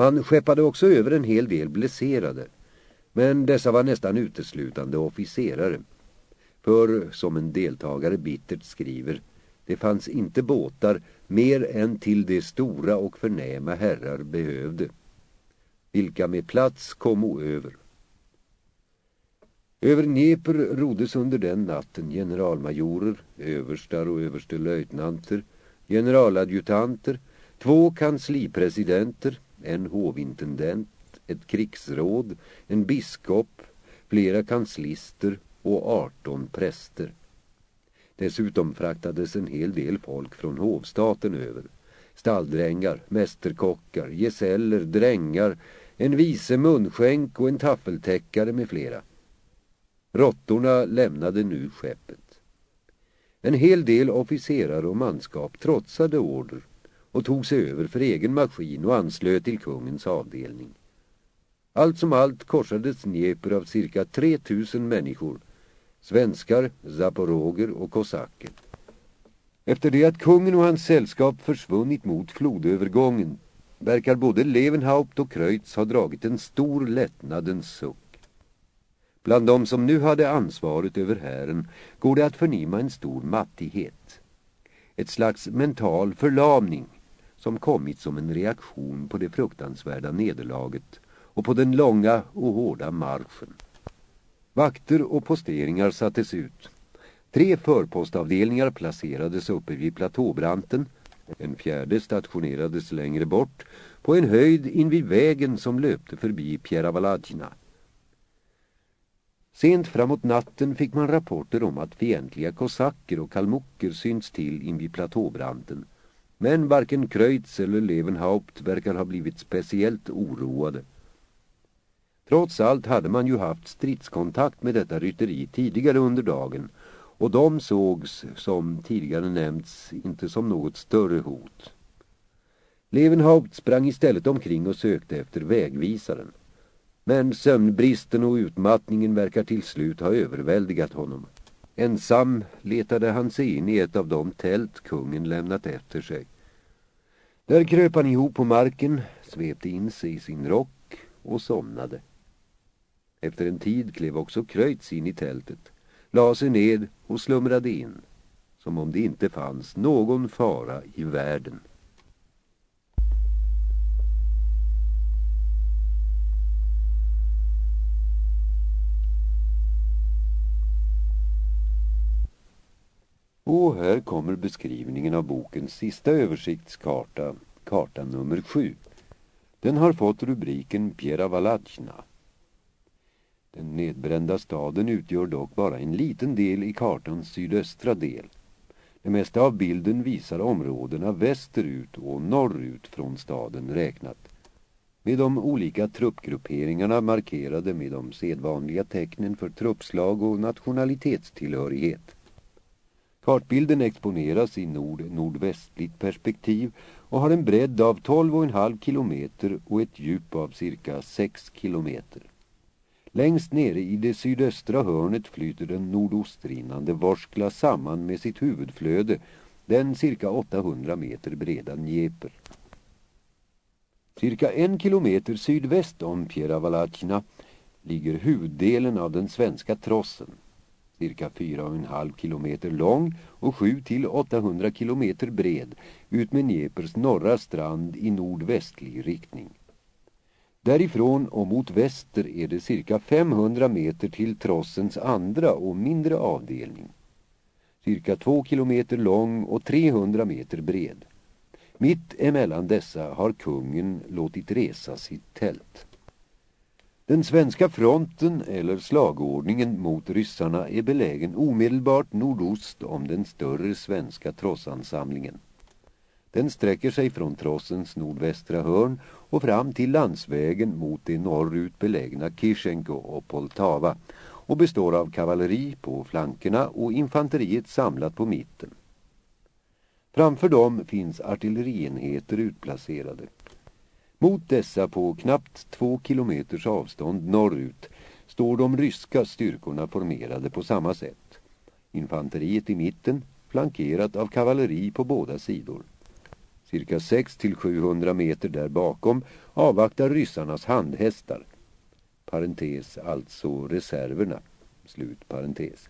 Man skeppade också över en hel del blesserade, men dessa var nästan uteslutande officerare. För, som en deltagare bittert skriver, det fanns inte båtar mer än till de stora och förnäma herrar behövde. Vilka med plats kom över. Över Dnepr roddes under den natten generalmajorer, överstar och överstelöjtnanter, generaladjutanter, två kanslipresidenter, en hovintendent, ett krigsråd, en biskop, flera kanslister och 18 präster. Dessutom fraktades en hel del folk från hovstaten över. Stalldrängar, mästerkockar, gesäller, drängar, en vice munskänk och en taffeltäckare med flera. Råttorna lämnade nu skeppet. En hel del officerare och manskap trotsade order och tog sig över för egen maskin och anslöt till kungens avdelning. Allt som allt korsades Dnepr av cirka 3000 människor, svenskar, zaporoger och kosacker. Efter det att kungen och hans sällskap försvunnit mot flodövergången verkar både Levenhaupt och Kreutz ha dragit en stor lättnadens suck. Bland de som nu hade ansvaret över hären går det att förnimma en stor mattighet. Ett slags mental förlamning som kommit som en reaktion på det fruktansvärda nederlaget och på den långa och hårda marschen. Vakter och posteringar sattes ut. Tre förpostavdelningar placerades uppe vid platåbranten. En fjärde stationerades längre bort på en höjd invid vägen som löpte förbi Pieravaladjina. Sent framåt natten fick man rapporter om att fientliga kosacker och kalmucker synts till invid platåbranten. Men varken Kreutz eller Levenhaupt verkar ha blivit speciellt oroade. Trots allt hade man ju haft stridskontakt med detta rytteri tidigare under dagen och de sågs, som tidigare nämnts, inte som något större hot. Levenhaupt sprang istället omkring och sökte efter vägvisaren. Men sömnbristen och utmattningen verkar till slut ha överväldigat honom. Ensam letade han sig in i ett av de tält kungen lämnat efter sig. Där kröp han ihop på marken, svepte in sig i sin rock och somnade. Efter en tid klev också Kröjts in i tältet, la sig ned och slumrade in, som om det inte fanns någon fara i världen. Och här kommer beskrivningen av bokens sista översiktskarta, karta nummer sju. Den har fått rubriken Pieravaladzjna. Den nedbrända staden utgör dock bara en liten del i kartans sydöstra del. Det mesta av bilden visar områdena västerut och norrut från staden räknat. Med de olika truppgrupperingarna markerade med de sedvanliga tecknen för truppslag och nationalitetstillhörighet. Kartbilden exponeras i nord-nordvästligt perspektiv och har en bredd av 12,5 kilometer och ett djup av cirka 6 kilometer. Längst nere i det sydöstra hörnet flyter den nordostrinnande Vorskla samman med sitt huvudflöde, den cirka 800 meter breda Dnieper. Cirka en kilometer sydväst om Pieravalachna ligger huvuddelen av den svenska trossen cirka 4,5 kilometer lång och 7 till 800 kilometer bred ut med Dnepers norra strand i nordvästlig riktning. Därifrån och mot väster är det cirka 500 meter till trossens andra och mindre avdelning. Cirka 2 kilometer lång och 300 meter bred. Mitt emellan dessa har kungen låtit resa sitt tält. Den svenska fronten eller slagordningen mot ryssarna är belägen omedelbart nordost om den större svenska trossansamlingen. Den sträcker sig från trossens nordvästra hörn och fram till landsvägen mot det norrut belägna Kishenko och Poltava och består av kavalleri på flankerna och infanteriet samlat på mitten. Framför dem finns artillerienheter utplacerade. Mot dessa på knappt två kilometers avstånd norrut står de ryska styrkorna formerade på samma sätt. Infanteriet i mitten, flankerat av kavalleri på båda sidor. Cirka 6-700 meter där bakom avvaktar ryssarnas handhästar. Parentes, alltså reserverna. Slut parentes.